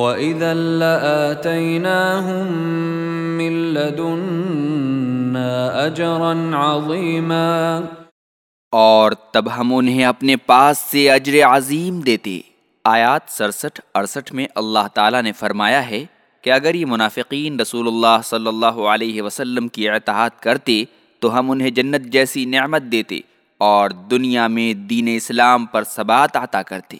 وَإِذًا لَآتَيْنَاهُمْ مِنْ لَدُنَّا أَجْرًا عَظِيمًا اور تب ہم انہیں اپنے پاس سے اجر عظیم دیتے۔ آیات سرسٹھ، اڑسٹھ میں اللہ تعالیٰ نے فرمایا ہے کہ اگر یہ منافقین رسول اللہ صلی اللہ علیہ وسلم کی اعتحاد کرتے، تو ہم انہیں جنت جیسی نعمت دیتے اور دنیا میں دین اسلام پر ثبات عطا کرتے۔